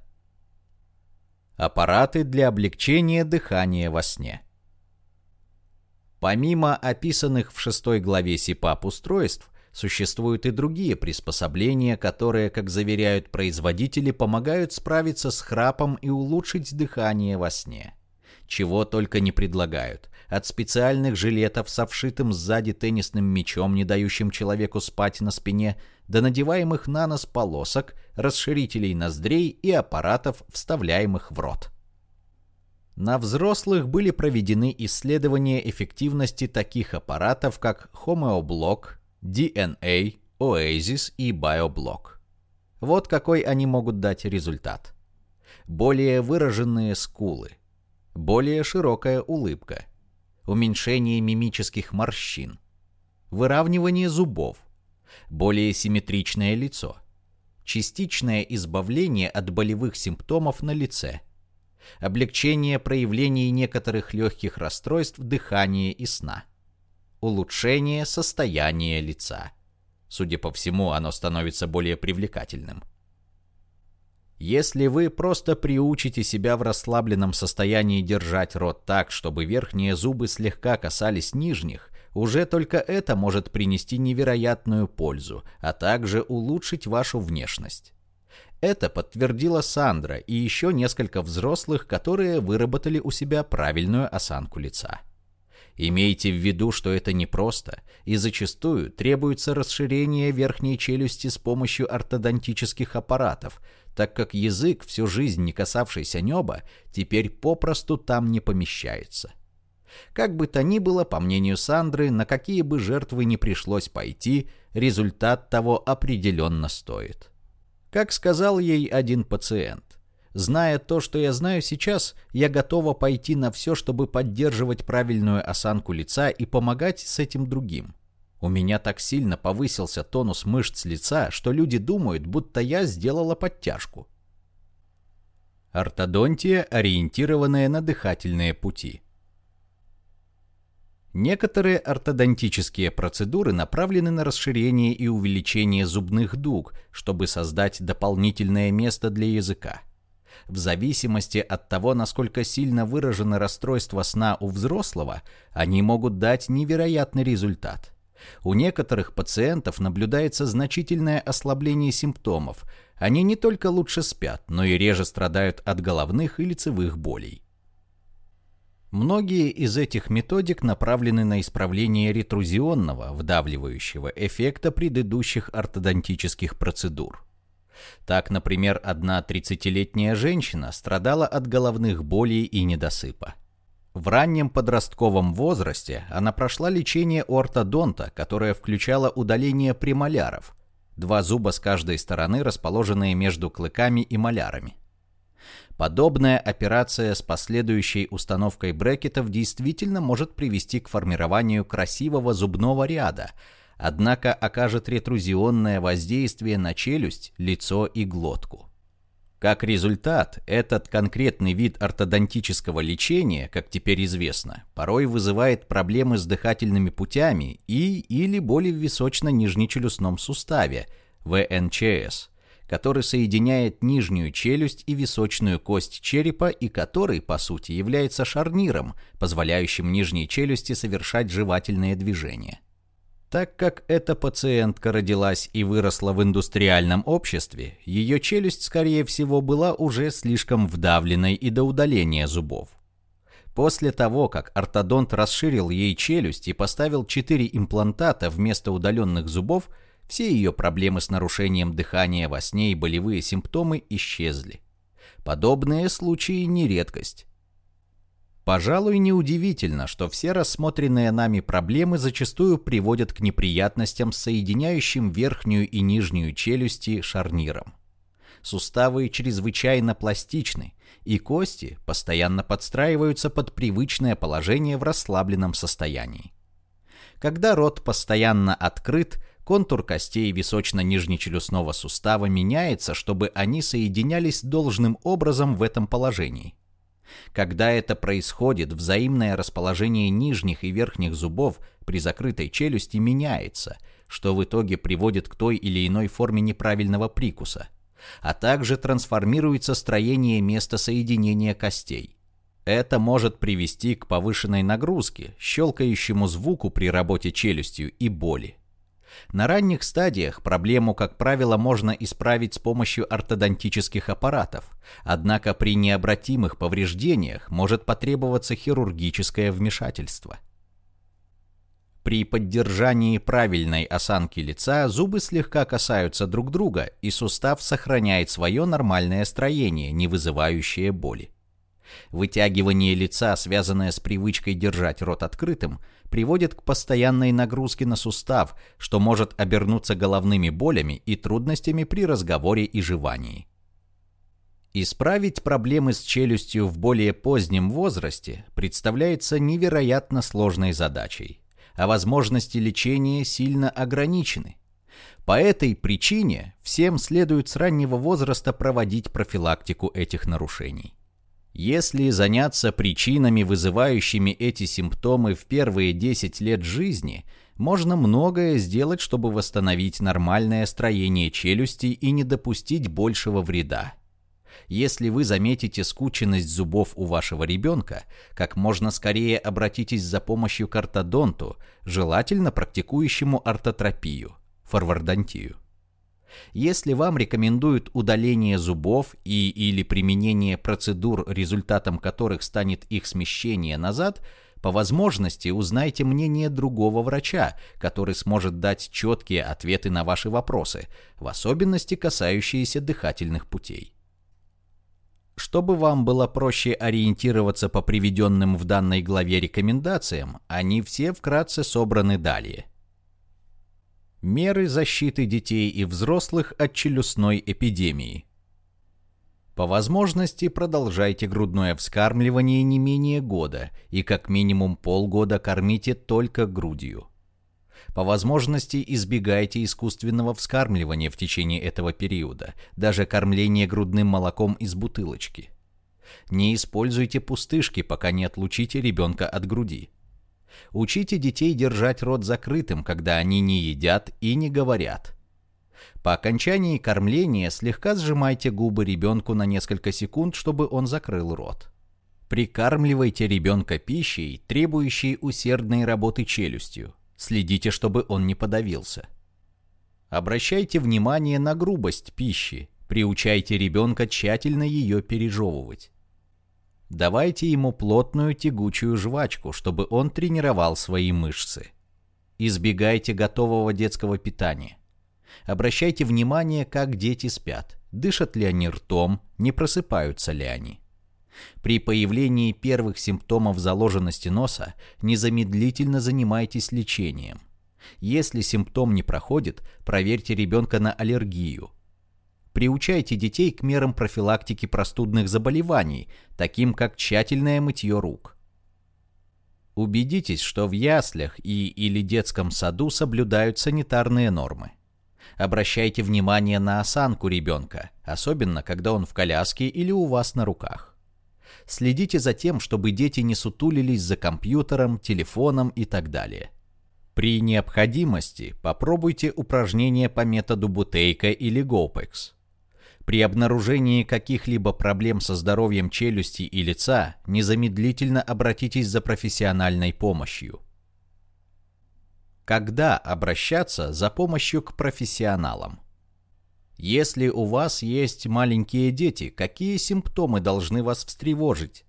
Аппараты для облегчения дыхания во сне. Помимо описанных в шестой главе СИПАП устройств, существуют и другие приспособления, которые, как заверяют производители, помогают справиться с храпом и улучшить дыхание во сне. Чего только не предлагают от специальных жилетов со вшитым сзади теннисным мячом, не дающим человеку спать на спине, до надеваемых на нос полосок, расширителей ноздрей и аппаратов, вставляемых в рот. На взрослых были проведены исследования эффективности таких аппаратов, как Homeoblock, DNA, Oasis и BioBlock. Вот какой они могут дать результат. Более выраженные скулы, более широкая улыбка – уменьшение мимических морщин, выравнивание зубов, более симметричное лицо, частичное избавление от болевых симптомов на лице, облегчение проявлений некоторых легких расстройств дыхания и сна, улучшение состояния лица. Судя по всему, оно становится более привлекательным. Если вы просто приучите себя в расслабленном состоянии держать рот так, чтобы верхние зубы слегка касались нижних, уже только это может принести невероятную пользу, а также улучшить вашу внешность. Это подтвердила Сандра и еще несколько взрослых, которые выработали у себя правильную осанку лица. Имейте в виду, что это непросто, и зачастую требуется расширение верхней челюсти с помощью ортодонтических аппаратов, так как язык, всю жизнь не касавшийся неба, теперь попросту там не помещается. Как бы то ни было, по мнению Сандры, на какие бы жертвы не пришлось пойти, результат того определенно стоит. Как сказал ей один пациент, Зная то, что я знаю сейчас, я готова пойти на все, чтобы поддерживать правильную осанку лица и помогать с этим другим. У меня так сильно повысился тонус мышц лица, что люди думают, будто я сделала подтяжку. Ортодонтия, ориентированная на дыхательные пути. Некоторые ортодонтические процедуры направлены на расширение и увеличение зубных дуг, чтобы создать дополнительное место для языка. В зависимости от того, насколько сильно выражено расстройство сна у взрослого, они могут дать невероятный результат. У некоторых пациентов наблюдается значительное ослабление симптомов. Они не только лучше спят, но и реже страдают от головных и лицевых болей. Многие из этих методик направлены на исправление ретрузионного, вдавливающего эффекта предыдущих ортодонтических процедур. Так, например, одна 30-летняя женщина страдала от головных болей и недосыпа. В раннем подростковом возрасте она прошла лечение у ортодонта, которое включало удаление премоляров, два зуба с каждой стороны, расположенные между клыками и молярами. Подобная операция с последующей установкой брекетов действительно может привести к формированию красивого зубного ряда – однако окажет ретрузионное воздействие на челюсть, лицо и глотку. Как результат, этот конкретный вид ортодонтического лечения, как теперь известно, порой вызывает проблемы с дыхательными путями и или боли в височно-нижнечелюстном суставе, ВНЧС, который соединяет нижнюю челюсть и височную кость черепа и который, по сути, является шарниром, позволяющим нижней челюсти совершать жевательные движения. Так как эта пациентка родилась и выросла в индустриальном обществе, ее челюсть, скорее всего, была уже слишком вдавленной и до удаления зубов. После того, как ортодонт расширил ей челюсть и поставил 4 имплантата вместо удаленных зубов, все ее проблемы с нарушением дыхания во сне и болевые симптомы исчезли. Подобные случаи не редкость. Пожалуй, неудивительно, что все рассмотренные нами проблемы зачастую приводят к неприятностям соединяющим верхнюю и нижнюю челюсти шарниром. Суставы чрезвычайно пластичны, и кости постоянно подстраиваются под привычное положение в расслабленном состоянии. Когда рот постоянно открыт, контур костей височно-нижнечелюстного сустава меняется, чтобы они соединялись должным образом в этом положении. Когда это происходит, взаимное расположение нижних и верхних зубов при закрытой челюсти меняется, что в итоге приводит к той или иной форме неправильного прикуса, а также трансформируется строение места соединения костей. Это может привести к повышенной нагрузке, щелкающему звуку при работе челюстью и боли. На ранних стадиях проблему, как правило, можно исправить с помощью ортодонтических аппаратов, однако при необратимых повреждениях может потребоваться хирургическое вмешательство. При поддержании правильной осанки лица зубы слегка касаются друг друга, и сустав сохраняет свое нормальное строение, не вызывающее боли. Вытягивание лица, связанное с привычкой держать рот открытым, приводит к постоянной нагрузке на сустав, что может обернуться головными болями и трудностями при разговоре и жевании. Исправить проблемы с челюстью в более позднем возрасте представляется невероятно сложной задачей, а возможности лечения сильно ограничены. По этой причине всем следует с раннего возраста проводить профилактику этих нарушений. Если заняться причинами, вызывающими эти симптомы в первые 10 лет жизни, можно многое сделать, чтобы восстановить нормальное строение челюсти и не допустить большего вреда. Если вы заметите скученность зубов у вашего ребенка, как можно скорее обратитесь за помощью к ортодонту, желательно практикующему ортотропию, форвардонтию. Если вам рекомендуют удаление зубов и или применение процедур, результатом которых станет их смещение назад, по возможности узнайте мнение другого врача, который сможет дать четкие ответы на ваши вопросы, в особенности касающиеся дыхательных путей. Чтобы вам было проще ориентироваться по приведенным в данной главе рекомендациям, они все вкратце собраны далее. Меры защиты детей и взрослых от челюстной эпидемии. По возможности продолжайте грудное вскармливание не менее года и как минимум полгода кормите только грудью. По возможности избегайте искусственного вскармливания в течение этого периода, даже кормление грудным молоком из бутылочки. Не используйте пустышки, пока не отлучите ребенка от груди. Учите детей держать рот закрытым, когда они не едят и не говорят. По окончании кормления слегка сжимайте губы ребенку на несколько секунд, чтобы он закрыл рот. Прикармливайте ребенка пищей, требующей усердной работы челюстью. Следите, чтобы он не подавился. Обращайте внимание на грубость пищи. Приучайте ребенка тщательно ее пережевывать. Давайте ему плотную тягучую жвачку, чтобы он тренировал свои мышцы. Избегайте готового детского питания. Обращайте внимание, как дети спят. Дышат ли они ртом, не просыпаются ли они. При появлении первых симптомов заложенности носа незамедлительно занимайтесь лечением. Если симптом не проходит, проверьте ребенка на аллергию. Приучайте детей к мерам профилактики простудных заболеваний, таким как тщательное мытье рук. Убедитесь, что в яслях и или детском саду соблюдают санитарные нормы. Обращайте внимание на осанку ребенка, особенно когда он в коляске или у вас на руках. Следите за тем, чтобы дети не сутулились за компьютером, телефоном и так далее. При необходимости попробуйте упражнения по методу Бутейка или Гоупекс. При обнаружении каких-либо проблем со здоровьем челюсти и лица незамедлительно обратитесь за профессиональной помощью. Когда обращаться за помощью к профессионалам? Если у вас есть маленькие дети, какие симптомы должны вас встревожить?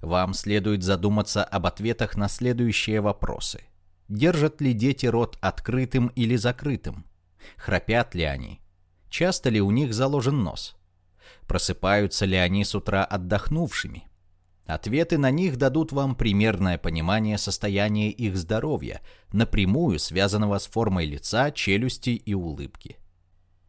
Вам следует задуматься об ответах на следующие вопросы. Держат ли дети рот открытым или закрытым? Храпят ли они? Часто ли у них заложен нос? Просыпаются ли они с утра отдохнувшими? Ответы на них дадут вам примерное понимание состояния их здоровья, напрямую связанного с формой лица, челюсти и улыбки.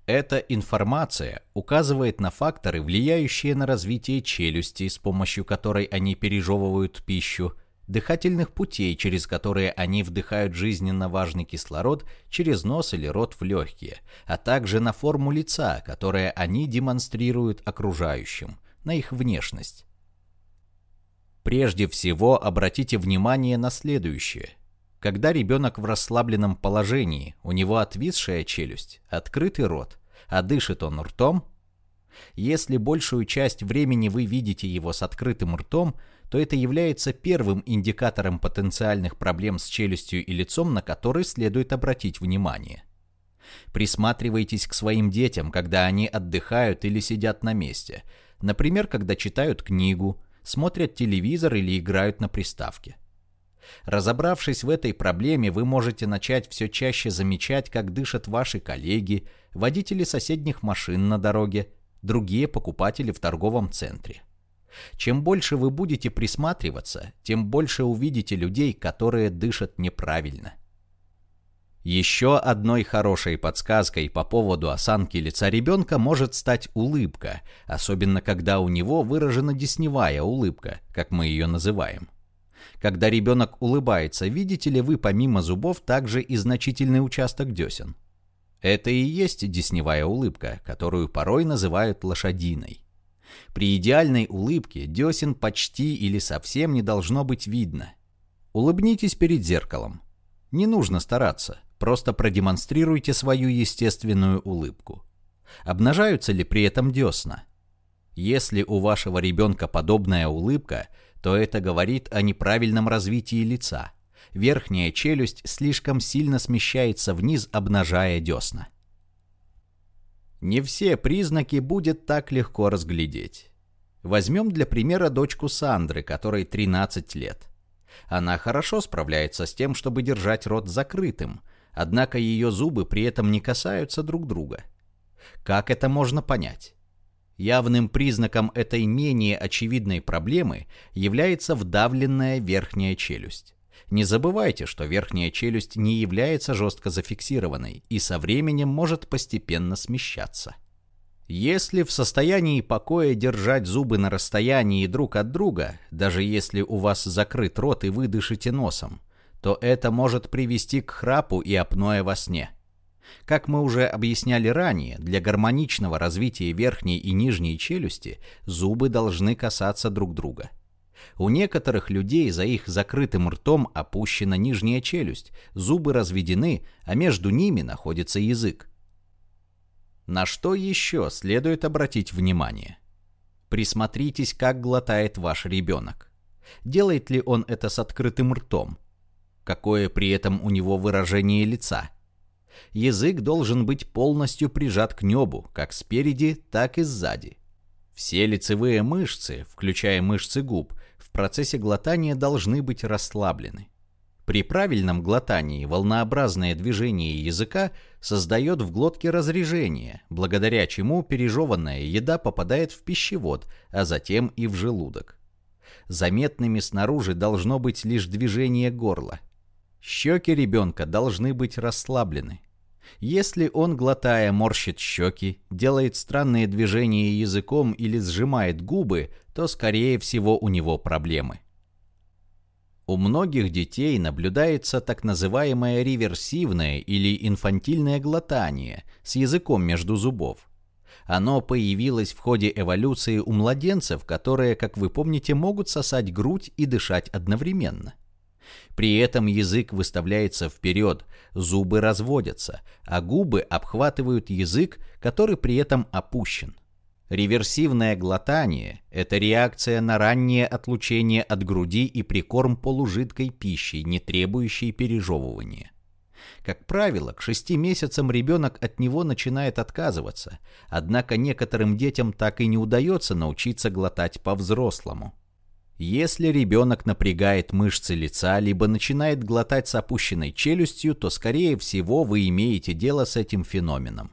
Эта информация указывает на факторы, влияющие на развитие челюсти, с помощью которой они пережевывают пищу, дыхательных путей, через которые они вдыхают жизненно важный кислород через нос или рот в легкие, а также на форму лица, которое они демонстрируют окружающим, на их внешность. Прежде всего обратите внимание на следующее. Когда ребенок в расслабленном положении, у него отвисшая челюсть, открытый рот, а дышит он ртом, если большую часть времени вы видите его с открытым ртом, то это является первым индикатором потенциальных проблем с челюстью и лицом, на который следует обратить внимание. Присматривайтесь к своим детям, когда они отдыхают или сидят на месте, например, когда читают книгу, смотрят телевизор или играют на приставке. Разобравшись в этой проблеме, вы можете начать все чаще замечать, как дышат ваши коллеги, водители соседних машин на дороге, другие покупатели в торговом центре. Чем больше вы будете присматриваться, тем больше увидите людей, которые дышат неправильно. Еще одной хорошей подсказкой по поводу осанки лица ребенка может стать улыбка, особенно когда у него выражена десневая улыбка, как мы ее называем. Когда ребенок улыбается, видите ли вы помимо зубов также и значительный участок десен? Это и есть десневая улыбка, которую порой называют лошадиной. При идеальной улыбке десен почти или совсем не должно быть видно. Улыбнитесь перед зеркалом. Не нужно стараться, просто продемонстрируйте свою естественную улыбку. Обнажаются ли при этом десна? Если у вашего ребенка подобная улыбка – то это говорит о неправильном развитии лица. Верхняя челюсть слишком сильно смещается вниз, обнажая десна. Не все признаки будет так легко разглядеть. Возьмем для примера дочку Сандры, которой 13 лет. Она хорошо справляется с тем, чтобы держать рот закрытым, однако ее зубы при этом не касаются друг друга. Как это можно понять? Явным признаком этой менее очевидной проблемы является вдавленная верхняя челюсть. Не забывайте, что верхняя челюсть не является жестко зафиксированной и со временем может постепенно смещаться. Если в состоянии покоя держать зубы на расстоянии друг от друга, даже если у вас закрыт рот и вы дышите носом, то это может привести к храпу и апноэ во сне. Как мы уже объясняли ранее, для гармоничного развития верхней и нижней челюсти зубы должны касаться друг друга. У некоторых людей за их закрытым ртом опущена нижняя челюсть, зубы разведены, а между ними находится язык. На что еще следует обратить внимание? Присмотритесь, как глотает ваш ребенок. Делает ли он это с открытым ртом? Какое при этом у него выражение лица? язык должен быть полностью прижат к небу, как спереди, так и сзади. Все лицевые мышцы, включая мышцы губ, в процессе глотания должны быть расслаблены. При правильном глотании волнообразное движение языка создает в глотке разрежение, благодаря чему пережеванная еда попадает в пищевод, а затем и в желудок. Заметными снаружи должно быть лишь движение горла. Щеки ребенка должны быть расслаблены. Если он, глотая, морщит щеки, делает странные движения языком или сжимает губы, то, скорее всего, у него проблемы. У многих детей наблюдается так называемое реверсивное или инфантильное глотание с языком между зубов. Оно появилось в ходе эволюции у младенцев, которые, как вы помните, могут сосать грудь и дышать одновременно. При этом язык выставляется вперед, зубы разводятся, а губы обхватывают язык, который при этом опущен. Реверсивное глотание – это реакция на раннее отлучение от груди и прикорм полужидкой пищей, не требующей пережевывания. Как правило, к шести месяцам ребенок от него начинает отказываться, однако некоторым детям так и не удается научиться глотать по-взрослому. Если ребенок напрягает мышцы лица, либо начинает глотать с опущенной челюстью, то, скорее всего, вы имеете дело с этим феноменом.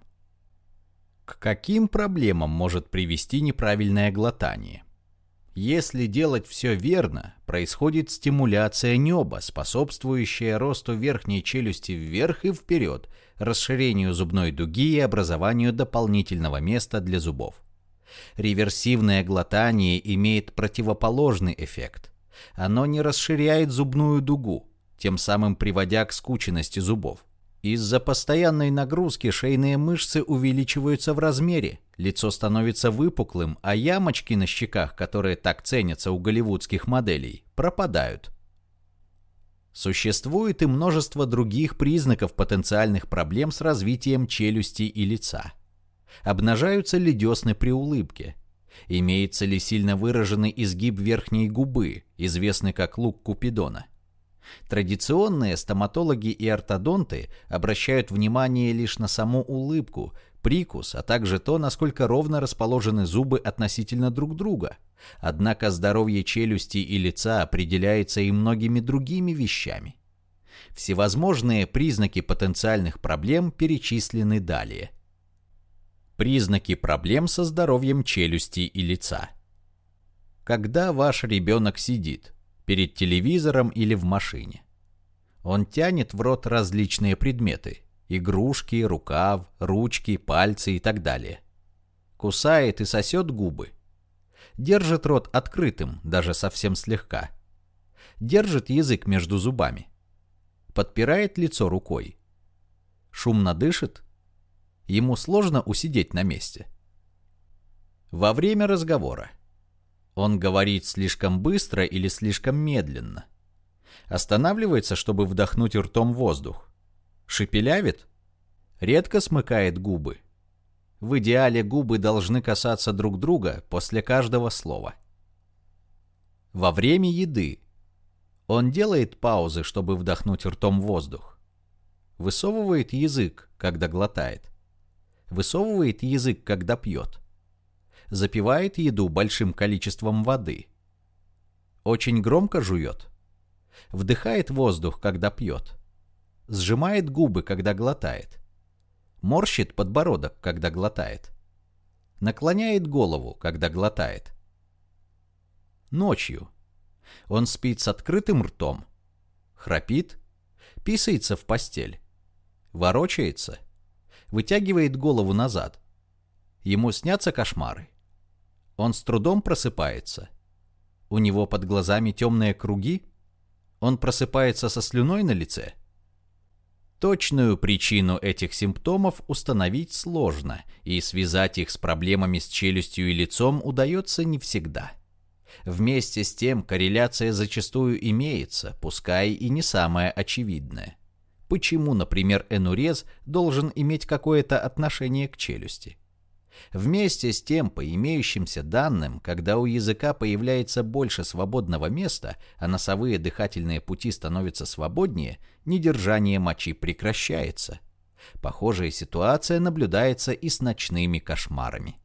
К каким проблемам может привести неправильное глотание? Если делать все верно, происходит стимуляция неба, способствующая росту верхней челюсти вверх и вперед, расширению зубной дуги и образованию дополнительного места для зубов. Реверсивное глотание имеет противоположный эффект. Оно не расширяет зубную дугу, тем самым приводя к скученности зубов. Из-за постоянной нагрузки шейные мышцы увеличиваются в размере, лицо становится выпуклым, а ямочки на щеках, которые так ценятся у голливудских моделей, пропадают. Существует и множество других признаков потенциальных проблем с развитием челюсти и лица обнажаются ли десны при улыбке, имеется ли сильно выраженный изгиб верхней губы, известный как лук Купидона. Традиционные стоматологи и ортодонты обращают внимание лишь на саму улыбку, прикус, а также то, насколько ровно расположены зубы относительно друг друга. Однако здоровье челюсти и лица определяется и многими другими вещами. Всевозможные признаки потенциальных проблем перечислены далее. Признаки проблем со здоровьем челюсти и лица. Когда ваш ребенок сидит перед телевизором или в машине, он тянет в рот различные предметы – игрушки, рукав, ручки, пальцы и так далее. Кусает и сосет губы. Держит рот открытым, даже совсем слегка. Держит язык между зубами. Подпирает лицо рукой. Шумно дышит ему сложно усидеть на месте. Во время разговора он говорит слишком быстро или слишком медленно. Останавливается, чтобы вдохнуть ртом воздух. Шепелявит. Редко смыкает губы. В идеале губы должны касаться друг друга после каждого слова. Во время еды он делает паузы, чтобы вдохнуть ртом воздух. Высовывает язык, когда глотает высовывает язык, когда пьет. Запивает еду большим количеством воды. Очень громко жует. Вдыхает воздух, когда пьет. Сжимает губы, когда глотает. Морщит подбородок, когда глотает. наклоняет голову, когда глотает. Ночью. Он спит с открытым ртом, храпит, писается в постель, ворочается, вытягивает голову назад. Ему снятся кошмары. Он с трудом просыпается. У него под глазами темные круги. Он просыпается со слюной на лице. Точную причину этих симптомов установить сложно, и связать их с проблемами с челюстью и лицом удается не всегда. Вместе с тем корреляция зачастую имеется, пускай и не самая очевидная. Почему, например, энурез должен иметь какое-то отношение к челюсти? Вместе с тем, по имеющимся данным, когда у языка появляется больше свободного места, а носовые дыхательные пути становятся свободнее, недержание мочи прекращается. Похожая ситуация наблюдается и с ночными кошмарами.